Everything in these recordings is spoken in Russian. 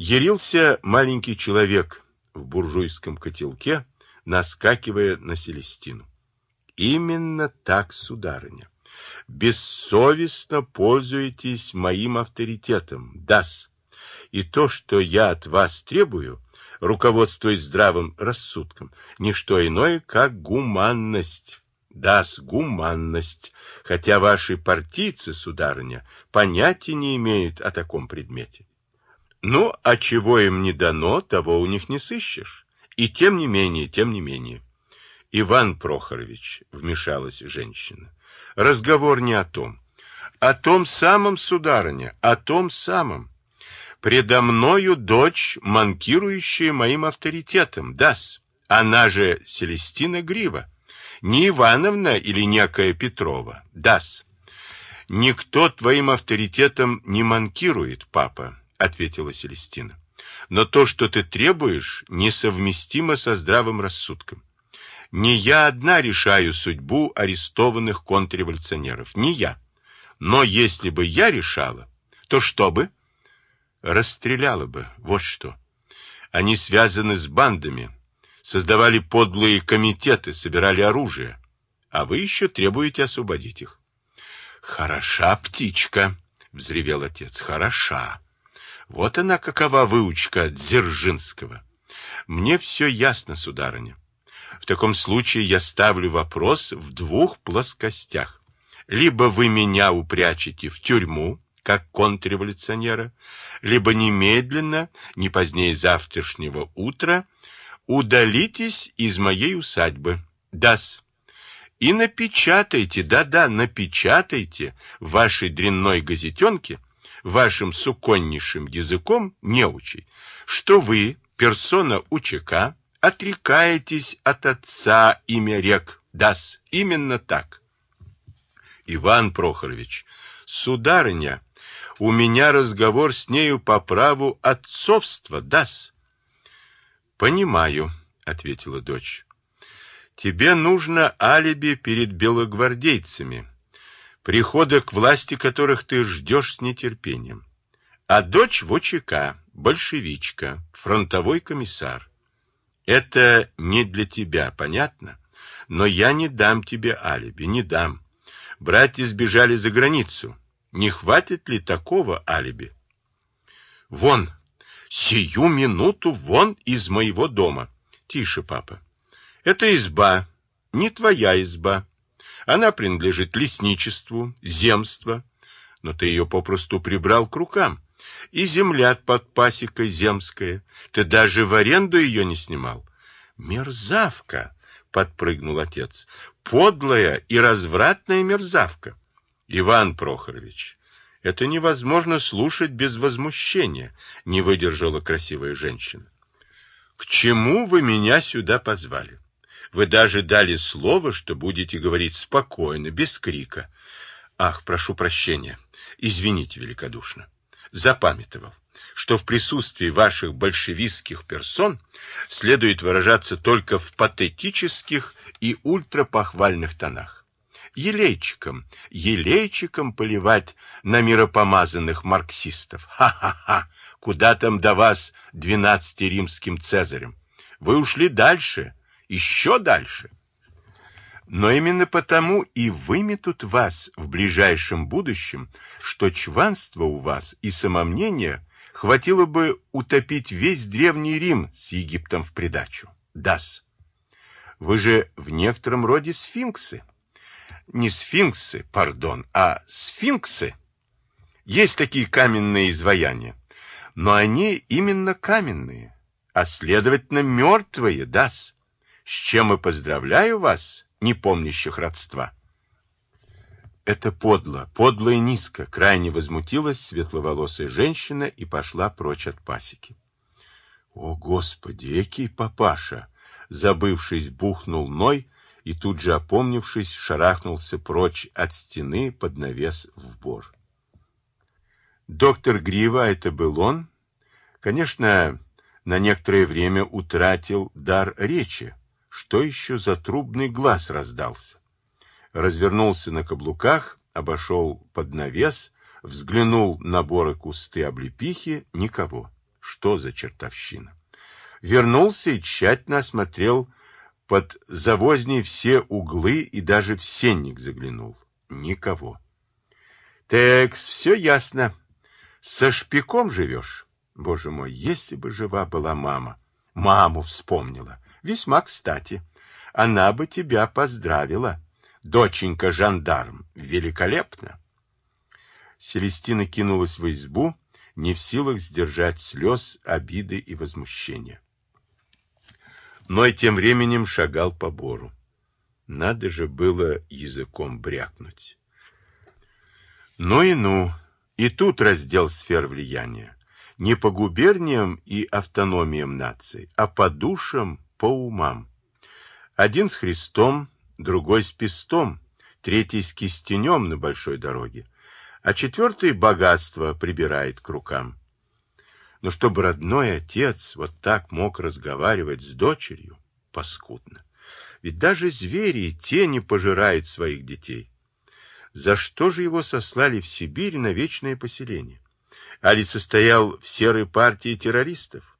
Ярился маленький человек в буржуйском котелке, наскакивая на Селестину. Именно так, сударыня. Бессовестно пользуетесь моим авторитетом, дас. И то, что я от вас требую, руководствуясь здравым рассудком, не что иное, как гуманность. Дас гуманность, хотя ваши партийцы, сударыня, понятия не имеют о таком предмете. Ну, а чего им не дано, того у них не сыщешь. И тем не менее, тем не менее. Иван Прохорович, вмешалась женщина, разговор не о том. О том самом, сударыня, о том самом. Предо мною дочь, манкирующая моим авторитетом, дас. Она же Селестина Грива. Не Ивановна или некая Петрова, дас. Никто твоим авторитетом не манкирует, папа, ответила Селестина. Но то, что ты требуешь, несовместимо со здравым рассудком. Не я одна решаю судьбу арестованных контрреволюционеров, не я. Но если бы я решала, то что бы? Расстреляла бы, вот что. Они связаны с бандами, создавали подлые комитеты, собирали оружие. А вы еще требуете освободить их. Хороша птичка, взревел отец, хороша. Вот она какова выучка Дзержинского. Мне все ясно, сударыня. В таком случае я ставлю вопрос в двух плоскостях. Либо вы меня упрячете в тюрьму, как контрреволюционера, либо немедленно, не позднее завтрашнего утра, удалитесь из моей усадьбы. Дас. И напечатайте, да-да, напечатайте в вашей дрянной газетенке, вашим суконнейшим языком неучей, что вы, персона УЧК, отрекаетесь от отца имя рек. Дас, именно так. Иван Прохорович, сударыня, у меня разговор с нею по праву отцовства, дас. Понимаю, ответила дочь. Тебе нужно алиби перед белогвардейцами, прихода к власти которых ты ждешь с нетерпением. А дочь в большевичка, фронтовой комиссар. Это не для тебя, понятно? Но я не дам тебе алиби, не дам. Братья сбежали за границу. Не хватит ли такого алиби? Вон, сию минуту вон из моего дома. Тише, папа. Это изба, не твоя изба. Она принадлежит лесничеству, земству, но ты ее попросту прибрал к рукам. И земля под пасекой земская. Ты даже в аренду ее не снимал. Мерзавка, подпрыгнул отец. Подлая и развратная мерзавка. Иван Прохорович, это невозможно слушать без возмущения, не выдержала красивая женщина. К чему вы меня сюда позвали? Вы даже дали слово, что будете говорить спокойно, без крика. Ах, прошу прощения. Извините великодушно. Запамятовал, что в присутствии ваших большевистских персон следует выражаться только в патетических и ультрапохвальных тонах. Елейчиком, елейчиком поливать на миропомазанных марксистов. Ха-ха-ха! Куда там до вас, двенадцати римским цезарем? Вы ушли дальше, еще дальше. Но именно потому и выметут вас в ближайшем будущем, что чванство у вас и самомнение хватило бы утопить весь древний Рим с Египтом в придачу. Дас. Вы же в некотором роде сфинксы. Не сфинксы, пардон, а сфинксы. Есть такие каменные изваяния, но они именно каменные, а следовательно мертвые, дас. С чем и поздравляю вас, не помнящих родства. Это подло, подло и низко, крайне возмутилась светловолосая женщина и пошла прочь от пасеки. О, Господи, экий папаша! Забывшись, бухнул Ной и тут же, опомнившись, шарахнулся прочь от стены под навес в бор. Доктор Грива, это был он, конечно, на некоторое время утратил дар речи, что еще за трубный глаз раздался. Развернулся на каблуках, обошел под навес, взглянул на боры кусты облепихи — никого. что за чертовщина. Вернулся и тщательно осмотрел под завозней все углы и даже в сенник заглянул. Никого. Текс, все ясно. Со шпиком живешь? Боже мой, если бы жива была мама. Маму вспомнила. Весьма кстати. Она бы тебя поздравила. Доченька жандарм. Великолепно. Селестина кинулась в избу, не в силах сдержать слез, обиды и возмущения. Но и тем временем шагал по бору. Надо же было языком брякнуть. Ну и ну, и тут раздел сфер влияния. Не по губерниям и автономиям наций, а по душам, по умам. Один с Христом, другой с пестом, третий с кистенем на большой дороге, а четвертый богатство прибирает к рукам. Но чтобы родной отец вот так мог разговаривать с дочерью, паскудно. Ведь даже звери те не пожирают своих детей. За что же его сослали в Сибирь на вечное поселение? Али состоял в серой партии террористов?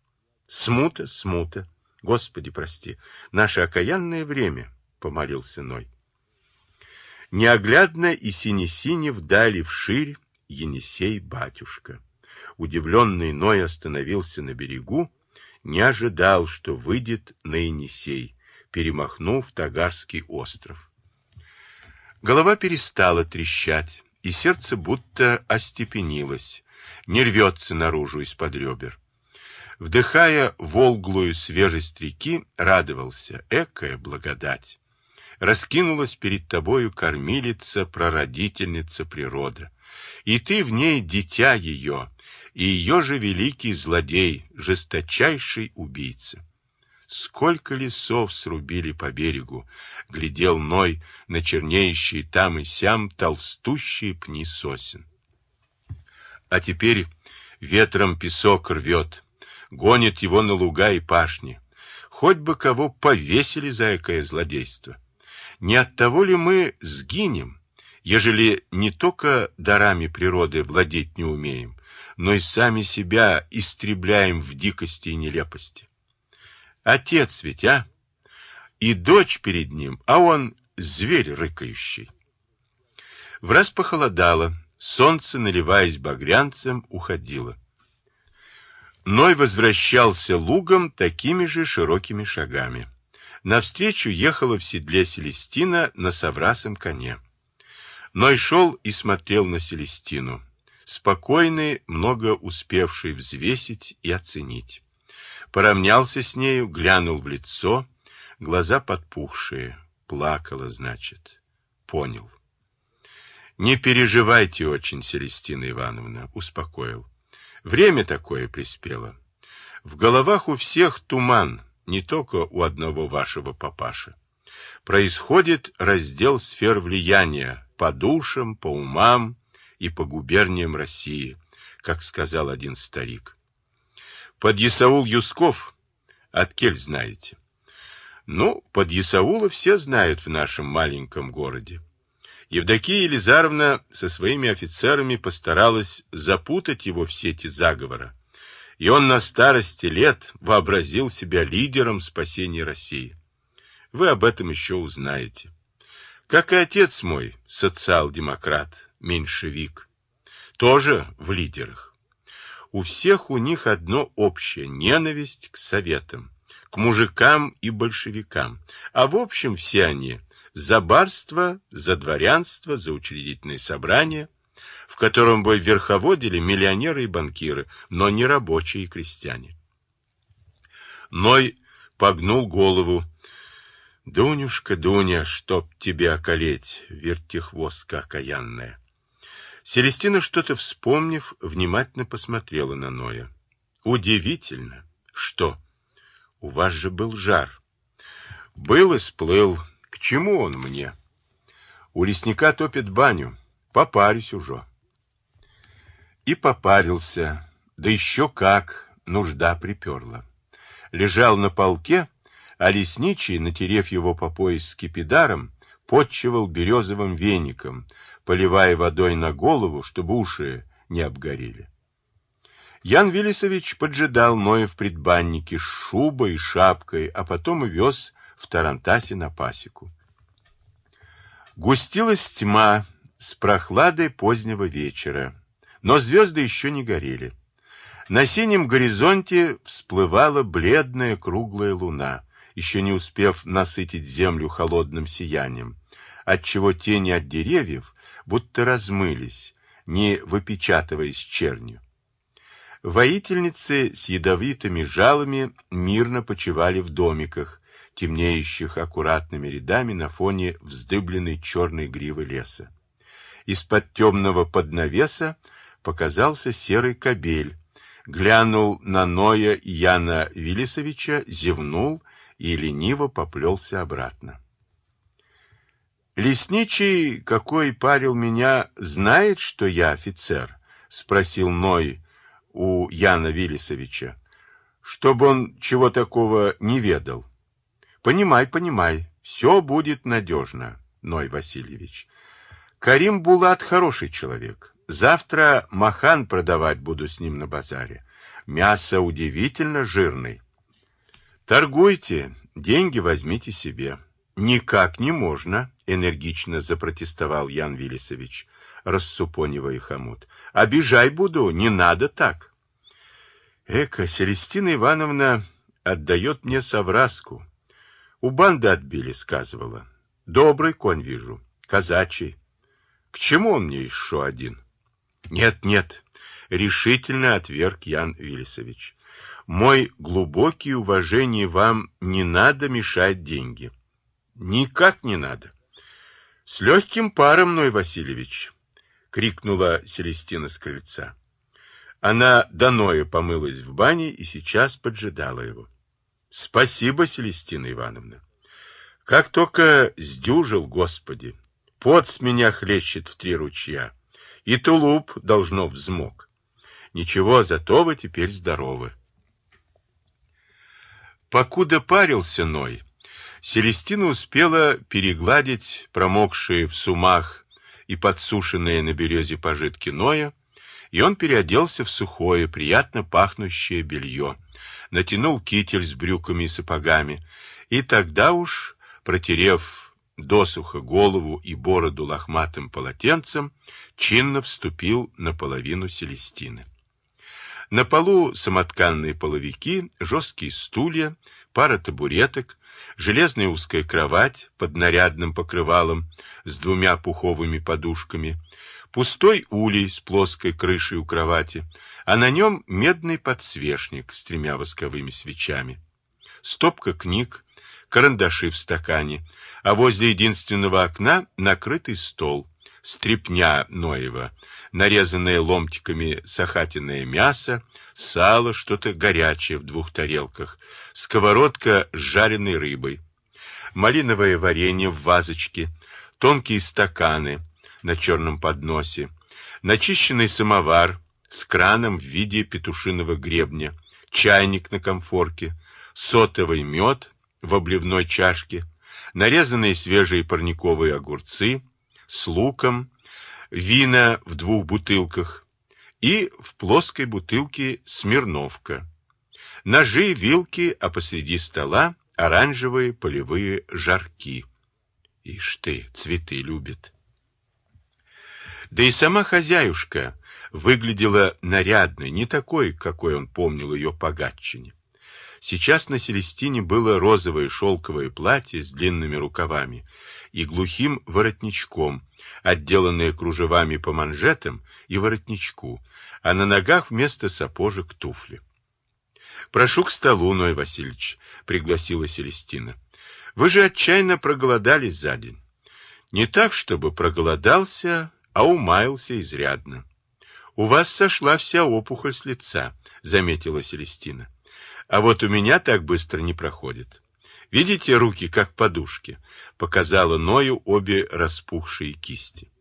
Смута, смута. Господи, прости, наше окаянное время, — помолился Ной. Неоглядно и сине-сине вдали вширь Енисей батюшка. Удивленный Ной остановился на берегу, не ожидал, что выйдет на Енисей, перемахнув Тагарский остров. Голова перестала трещать, и сердце будто остепенилось, не рвется наружу из-под ребер. Вдыхая волглую свежесть реки, радовался, экая благодать. Раскинулась перед тобою кормилица, прародительница природа, и ты в ней дитя ее, и ее же великий злодей, жесточайший убийца. Сколько лесов срубили по берегу, глядел Ной на чернеющие там и сям толстущие пни сосен. А теперь ветром песок рвет, гонит его на луга и пашни. Хоть бы кого повесили за экое злодейство. Не от того ли мы сгинем, ежели не только дарами природы владеть не умеем, но и сами себя истребляем в дикости и нелепости. Отец ведь, а? И дочь перед ним, а он зверь рыкающий. Враз похолодало, солнце, наливаясь багрянцем, уходило. Ной возвращался лугом такими же широкими шагами. Навстречу ехала в седле Селестина на соврасом коне. Ной шел и смотрел на Селестину спокойный, много успевший взвесить и оценить. Поравнялся с нею, глянул в лицо, глаза подпухшие, плакала, значит. Понял. Не переживайте очень, Селестина Ивановна, успокоил. Время такое приспело. В головах у всех туман, не только у одного вашего папаши. Происходит раздел сфер влияния по душам, по умам, и по губерниям России, как сказал один старик. Под Исаул Юсков, от кель знаете. Ну, под Исаула все знают в нашем маленьком городе. Евдокия Елизаровна со своими офицерами постаралась запутать его в сети заговора, и он на старости лет вообразил себя лидером спасения России. Вы об этом еще узнаете. Как и отец мой, социал-демократ, меньшевик. Тоже в лидерах. У всех у них одно общее – ненависть к советам, к мужикам и большевикам. А в общем все они – за барство, за дворянство, за учредительные собрания, в котором бы верховодили миллионеры и банкиры, но не рабочие и крестьяне. Ной погнул голову. «Дунюшка, Дуня, чтоб тебе околеть, вертихвостка окаянная!» Селестина, что-то вспомнив, внимательно посмотрела на Ноя. Удивительно. Что? У вас же был жар. Был и сплыл. К чему он мне? У лесника топит баню. Попарюсь уже. И попарился. Да еще как, нужда приперла. Лежал на полке, а лесничий, натерев его по пояс скипидаром, подчивал березовым веником, поливая водой на голову, чтобы уши не обгорели. Ян Виллисович поджидал Ноя в предбаннике с шубой и шапкой, а потом вез в Тарантасе на пасеку. Густилась тьма с прохладой позднего вечера, но звезды еще не горели. На синем горизонте всплывала бледная круглая луна, еще не успев насытить землю холодным сиянием, отчего тени от деревьев будто размылись, не выпечатываясь чернью. Воительницы с ядовитыми жалами мирно почивали в домиках, темнеющих аккуратными рядами на фоне вздыбленной черной гривы леса. Из-под темного поднавеса показался серый кобель, глянул на Ноя Яна Виллисовича, зевнул и лениво поплелся обратно. «Лесничий, какой парил меня, знает, что я офицер?» — спросил Ной у Яна Виллисовича. «Чтобы он чего такого не ведал». «Понимай, понимай, все будет надежно, Ной Васильевич. Карим Булат хороший человек. Завтра махан продавать буду с ним на базаре. Мясо удивительно жирный. Торгуйте, деньги возьмите себе». «Никак не можно», — энергично запротестовал Ян Виллисович, рассупонивая хомут. «Обижай буду, не надо так». Эка, Селестина Ивановна отдает мне совраску. У банды отбили, сказывала. Добрый конь вижу, казачий. К чему он мне еще один? Нет, нет, решительно отверг Ян Виллисович. Мой глубокий уважение вам не надо мешать деньги. Никак не надо. С легким паром, Ной Васильевич, крикнула Селестина с крыльца. Она до Ноя помылась в бане и сейчас поджидала его. Спасибо, Селестина Ивановна. Как только сдюжил, Господи, пот с меня хлещет в три ручья, и тулуп должно взмок. Ничего, зато вы теперь здоровы. Покуда парился Ной, Селестина успела перегладить промокшие в сумах и подсушенные на березе пожитки Ноя, и он переоделся в сухое, приятно пахнущее белье, натянул китель с брюками и сапогами, и тогда уж, протерев досуха голову и бороду лохматым полотенцем, чинно вступил на половину Селестины. На полу самотканные половики, жесткие стулья, пара табуреток, железная узкая кровать под нарядным покрывалом с двумя пуховыми подушками, пустой улей с плоской крышей у кровати, а на нем медный подсвечник с тремя восковыми свечами, стопка книг, карандаши в стакане, а возле единственного окна накрытый стол, стрепня Ноева, нарезанное ломтиками сахатиное мясо, сало, что-то горячее в двух тарелках, сковородка с жареной рыбой, малиновое варенье в вазочке, тонкие стаканы на черном подносе, начищенный самовар с краном в виде петушиного гребня, чайник на комфорке, сотовый мед в обливной чашке, нарезанные свежие парниковые огурцы с луком, вина в двух бутылках и в плоской бутылке смирновка. Ножи, вилки, а посреди стола оранжевые полевые жарки. Ишь ты, цветы любит. Да и сама хозяюшка выглядела нарядной, не такой, какой он помнил ее по Гатчине. Сейчас на Селестине было розовое шелковое платье с длинными рукавами и глухим воротничком, отделанное кружевами по манжетам и воротничку, а на ногах вместо сапожек туфли. «Прошу к столу, Ной Васильевич», — пригласила Селестина. «Вы же отчаянно проголодались за день. Не так, чтобы проголодался, а умаялся изрядно. У вас сошла вся опухоль с лица», — заметила Селестина. «А вот у меня так быстро не проходит». Видите руки, как подушки? Показала Ною обе распухшие кисти.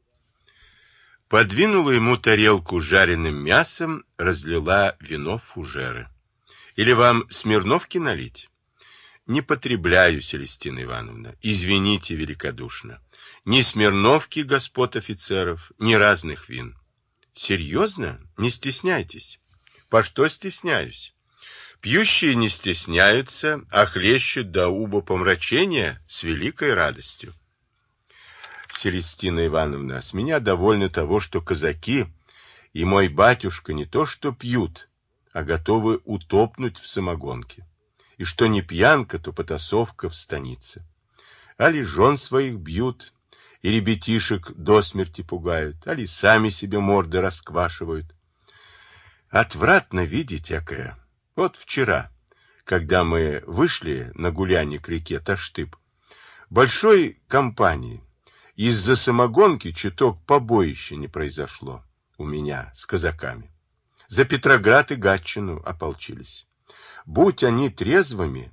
Подвинула ему тарелку жареным мясом, разлила вино в фужеры. Или вам Смирновки налить? Не потребляю, Селестина Ивановна. Извините великодушно. Ни Смирновки, господ офицеров, ни разных вин. Серьезно? Не стесняйтесь. По что стесняюсь? Пьющие не стесняются, а хлещут до уба помрачения с великой радостью. Селестина Ивановна, с меня довольны того, что казаки и мой батюшка не то что пьют, а готовы утопнуть в самогонке. И что не пьянка, то потасовка в станице. Али жен своих бьют, и ребятишек до смерти пугают, али сами себе морды расквашивают. Отвратно видеть якое. Вот вчера, когда мы вышли на гуляние к реке Таштып, большой компании, из-за самогонки чуток побоища не произошло у меня с казаками. За Петроград и Гатчину ополчились. Будь они трезвыми,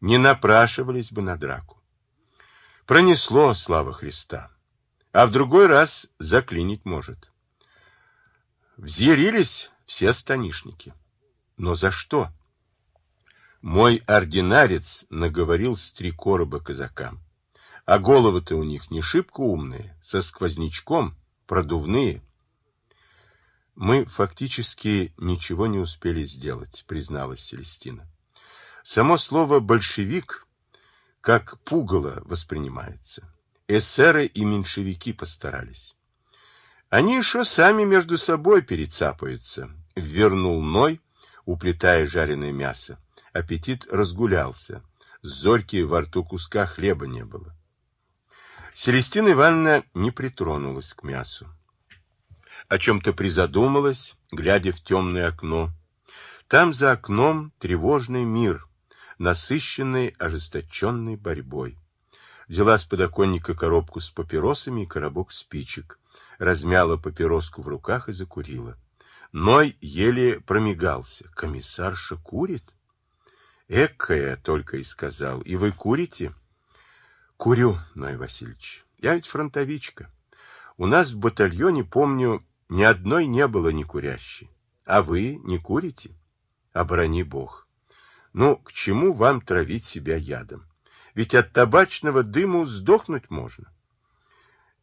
не напрашивались бы на драку. Пронесло, слава Христа. А в другой раз заклинить может. Взъярились все станишники. Но за что? Мой ординарец наговорил с три короба казакам. А головы-то у них не шибко умные, со сквознячком, продувные. Мы фактически ничего не успели сделать, призналась Селестина. Само слово «большевик» как пугало воспринимается. Эсеры и меньшевики постарались. Они еще сами между собой перецапаются, вернул Ной, уплетая жареное мясо. Аппетит разгулялся. Зорьки во рту куска хлеба не было. Селестина Ивановна не притронулась к мясу. О чем-то призадумалась, глядя в темное окно. Там за окном тревожный мир, насыщенный ожесточенной борьбой. Взяла с подоконника коробку с папиросами и коробок спичек, размяла папироску в руках и закурила. Ной еле промигался. Комиссарша курит? Экая, только и сказал. И вы курите? Курю, Ной Васильевич. Я ведь фронтовичка. У нас в батальоне, помню, ни одной не было не курящей. А вы не курите? Оборони Бог. Ну, к чему вам травить себя ядом? Ведь от табачного дыму сдохнуть можно.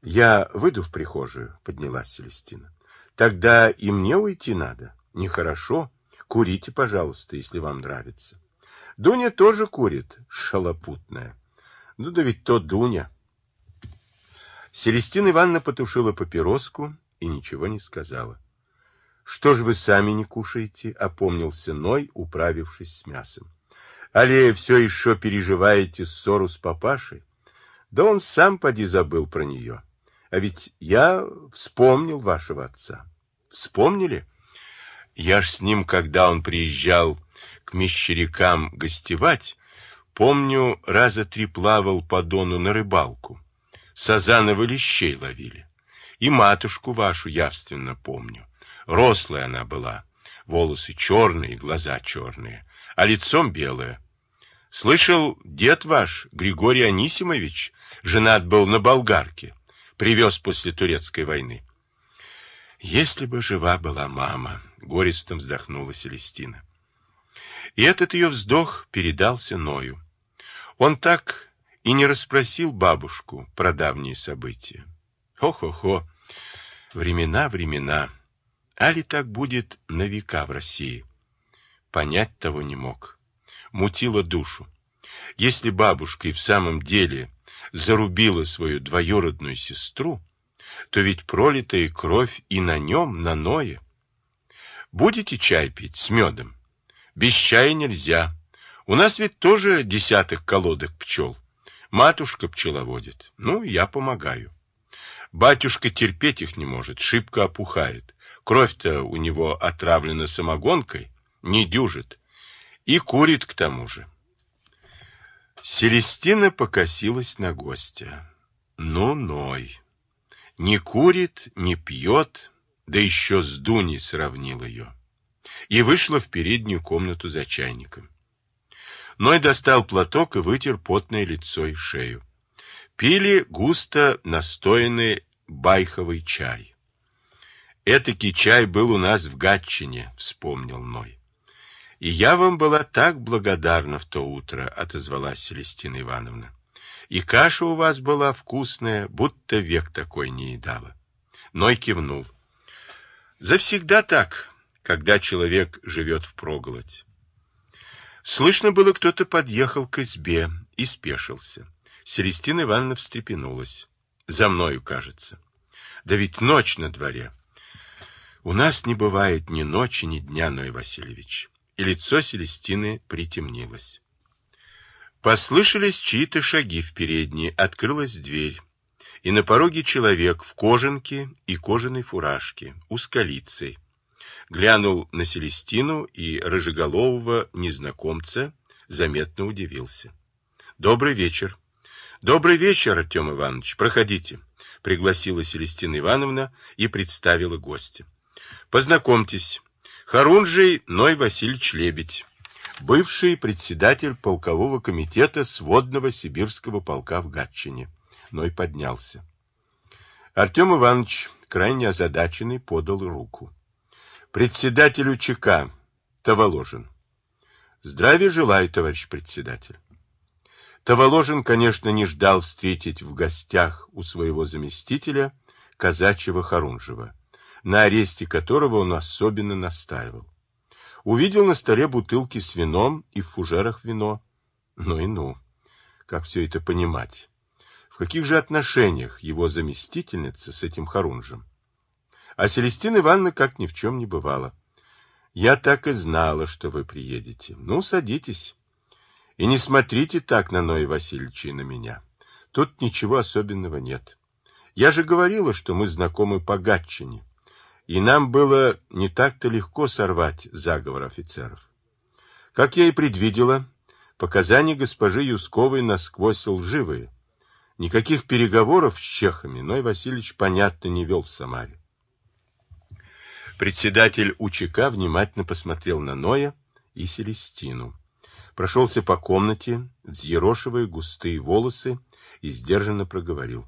Я выйду в прихожую, поднялась Селестина. Тогда и мне уйти надо. Нехорошо. Курите, пожалуйста, если вам нравится. Дуня тоже курит, шалопутная. Ну да ведь то Дуня. Селестина Ивановна потушила папироску и ничего не сказала. Что ж вы сами не кушаете? Опомнился Ной, управившись с мясом. Але все еще переживаете ссору с папашей? Да он сам поди забыл про нее. А ведь я вспомнил вашего отца. Вспомнили? Я ж с ним, когда он приезжал к мещерякам гостевать, помню, раза три плавал по дону на рыбалку. Сазановы лещей ловили. И матушку вашу явственно помню. Рослая она была, волосы черные, глаза черные, а лицом белое. Слышал, дед ваш, Григорий Анисимович, женат был на болгарке привез после турецкой войны. Если бы жива была мама, горестно вздохнула Селестина. И этот ее вздох передался Ною. Он так и не расспросил бабушку про давние события. Хо-хо-хо, времена, времена. А ли так будет на века в России? Понять того не мог. Мутило душу. Если бабушка и в самом деле зарубила свою двоюродную сестру, то ведь пролитая кровь и на нем, на Ное. Будете чай пить с медом? Без чая нельзя. У нас ведь тоже десяток колодок пчел. Матушка пчеловодит. Ну, я помогаю. Батюшка терпеть их не может, шибко опухает. Кровь-то у него отравлена самогонкой, не дюжит. И курит к тому же. Селестина покосилась на гостя. Ну, Ной. Не курит, не пьет, да еще с Дуней сравнил ее. И вышла в переднюю комнату за чайником. Ной достал платок и вытер потное лицо и шею. Пили густо настоянный байховый чай. Этакий чай был у нас в Гатчине, вспомнил Ной. И я вам была так благодарна в то утро, отозвалась Селестина Ивановна. И каша у вас была вкусная, будто век такой не едала. Ной кивнул. Завсегда так. когда человек живет в проголодь. Слышно было, кто-то подъехал к избе и спешился. Селестина Ивановна встрепенулась. За мною, кажется. Да ведь ночь на дворе. У нас не бывает ни ночи, ни дня, Ной Васильевич. И лицо Селестины притемнилось. Послышались чьи-то шаги в передней, открылась дверь. И на пороге человек в кожанке и кожаной фуражке, узколицей глянул на Селестину и рыжеголового незнакомца, заметно удивился. «Добрый вечер!» «Добрый вечер, Артем Иванович, проходите», — пригласила Селестина Ивановна и представила гостя. «Познакомьтесь, Харунжий Ной Васильевич Лебедь, бывший председатель полкового комитета сводного сибирского полка в Гатчине». Ной поднялся. Артем Иванович, крайне озадаченный, подал руку председателю ЧК Таволожин. Здравия желаю, товарищ председатель. Таволожин, конечно, не ждал встретить в гостях у своего заместителя казачьего Харунжева, на аресте которого он особенно настаивал. Увидел на столе бутылки с вином и в фужерах вино. Ну и ну, как все это понимать? В каких же отношениях его заместительница с этим Харунжем? А Селестина Ивановна как ни в чем не бывало. Я так и знала, что вы приедете. Ну, садитесь. И не смотрите так на Ноя Васильевича и на меня. Тут ничего особенного нет. Я же говорила, что мы знакомы по Гатчине. И нам было не так-то легко сорвать заговор офицеров. Как я и предвидела, показания госпожи Юсковой насквозь лживые. Никаких переговоров с чехами Ной Васильевич, понятно, не вел в Самаре. Председатель УЧК внимательно посмотрел на Ноя и Селестину. Прошелся по комнате, взъерошивая густые волосы, и сдержанно проговорил.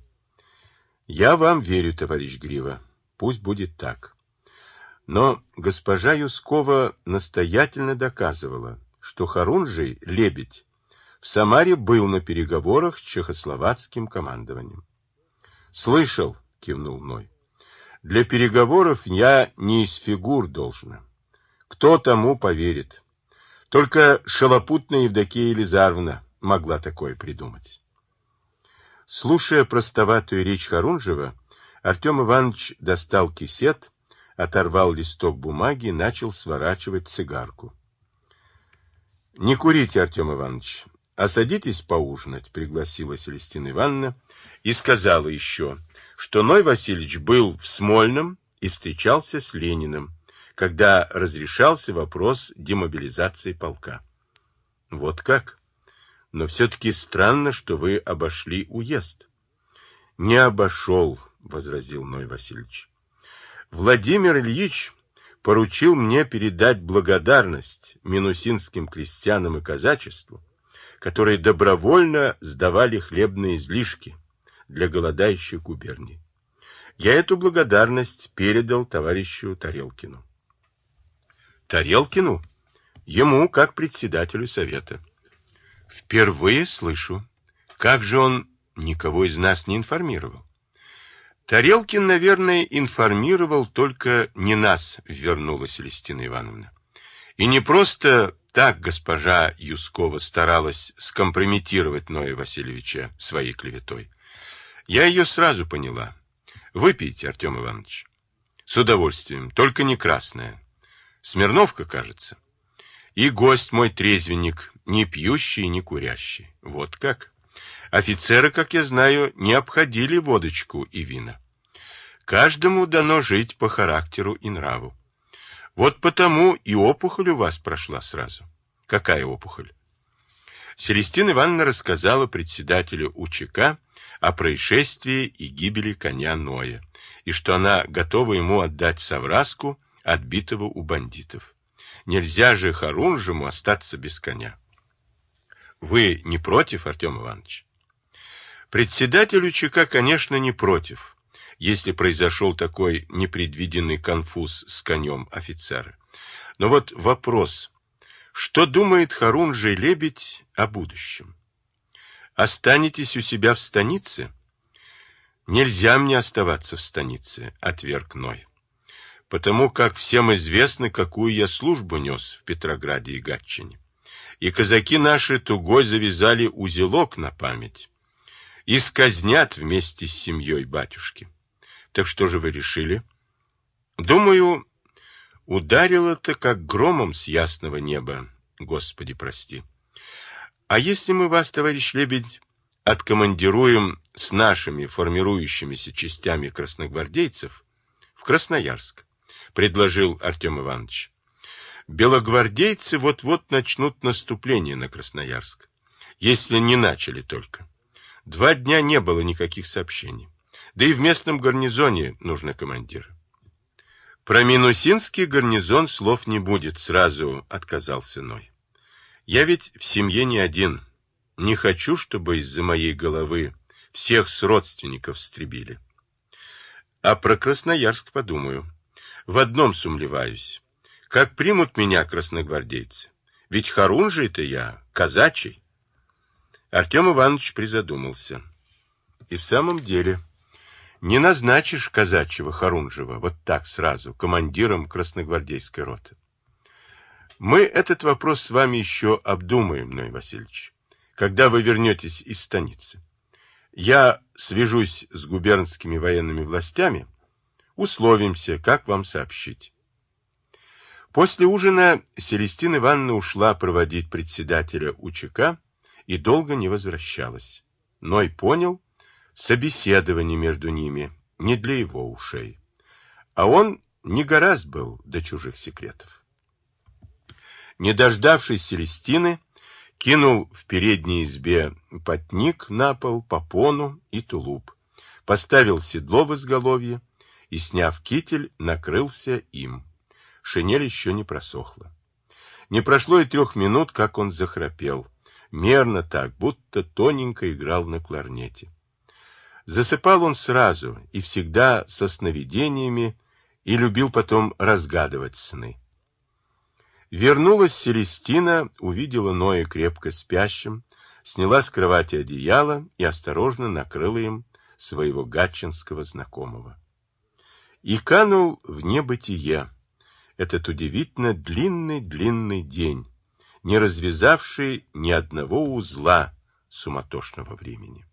— Я вам верю, товарищ Грива. Пусть будет так. Но госпожа Юскова настоятельно доказывала, что Харунжий, лебедь, в Самаре был на переговорах с чехословацким командованием. — Слышал, — кивнул Ной. Для переговоров я не из фигур должна. Кто тому поверит? Только шалопутная Евдокия Елизаровна могла такое придумать. Слушая простоватую речь Харунжева, Артем Иванович достал кисет, оторвал листок бумаги и начал сворачивать цигарку. — Не курите, Артем Иванович, а садитесь поужинать, — пригласила Селестина Ивановна и сказала еще — что Ной Васильевич был в Смольном и встречался с Лениным, когда разрешался вопрос демобилизации полка. Вот как? Но все-таки странно, что вы обошли уезд. Не обошел, возразил Ной Васильевич. Владимир Ильич поручил мне передать благодарность минусинским крестьянам и казачеству, которые добровольно сдавали хлебные излишки для голодающей губернии. Я эту благодарность передал товарищу Тарелкину. Тарелкину? Ему, как председателю совета. Впервые слышу. Как же он никого из нас не информировал? Тарелкин, наверное, информировал только не нас, вернула Селестина Ивановна. И не просто так госпожа Юскова старалась скомпрометировать Ноя Васильевича своей клеветой. Я ее сразу поняла. Выпейте, Артем Иванович. С удовольствием, только не красная. Смирновка, кажется. И гость мой трезвенник, не пьющий, не курящий. Вот как. Офицеры, как я знаю, не обходили водочку и вина. Каждому дано жить по характеру и нраву. Вот потому и опухоль у вас прошла сразу. Какая опухоль? Селестина Ивановна рассказала председателю УЧК о происшествии и гибели коня Ноя, и что она готова ему отдать совраску, отбитого у бандитов. Нельзя же Харунжему остаться без коня. Вы не против, Артем Иванович? Председатель УЧК, конечно, не против, если произошел такой непредвиденный конфуз с конем офицера. Но вот вопрос, что думает Харунжий Лебедь о будущем? Останетесь у себя в станице? Нельзя мне оставаться в станице, отверг Ной. Потому как всем известно, какую я службу нес в Петрограде и Гатчине. И казаки наши тугой завязали узелок на память. И сказнят вместе с семьей батюшки. Так что же вы решили? Думаю, ударило-то как громом с ясного неба, Господи прости. А если мы вас, товарищ Лебедь, откомандируем с нашими формирующимися частями красногвардейцев в Красноярск, предложил Артем Иванович. Белогвардейцы вот-вот начнут наступление на Красноярск, если не начали только. Два дня не было никаких сообщений. Да и в местном гарнизоне нужны командиры. Про Минусинский гарнизон слов не будет, сразу отказался Ной. Я ведь в семье не один. Не хочу, чтобы из-за моей головы всех с родственников стребили. А про Красноярск подумаю. В одном сумлеваюсь. Как примут меня красногвардейцы? Ведь Харун же это я, казачий. Артем Иванович призадумался. И в самом деле... Не назначишь казачьего Харунжева вот так сразу командиром красногвардейской роты. Мы этот вопрос с вами еще обдумаем, Ной Васильевич, когда вы вернетесь из станицы. Я свяжусь с губернскими военными властями, условимся, как вам сообщить. После ужина Селестина Ивановна ушла проводить председателя УЧК и долго не возвращалась. Ной понял, собеседование между ними не для его ушей. А он не гораздо был до чужих секретов. Не дождавшись Селестины, кинул в передней избе потник на пол, попону и тулуп, поставил седло в изголовье и, сняв китель, накрылся им. Шинель еще не просохла. Не прошло и трех минут, как он захрапел, мерно так, будто тоненько играл на кларнете. Засыпал он сразу и всегда со сновидениями и любил потом разгадывать сны. Вернулась Селестина, увидела Ноя крепко спящим, сняла с кровати одеяло и осторожно накрыла им своего гатчинского знакомого. И канул в небытие этот удивительно длинный-длинный день, не развязавший ни одного узла суматошного времени.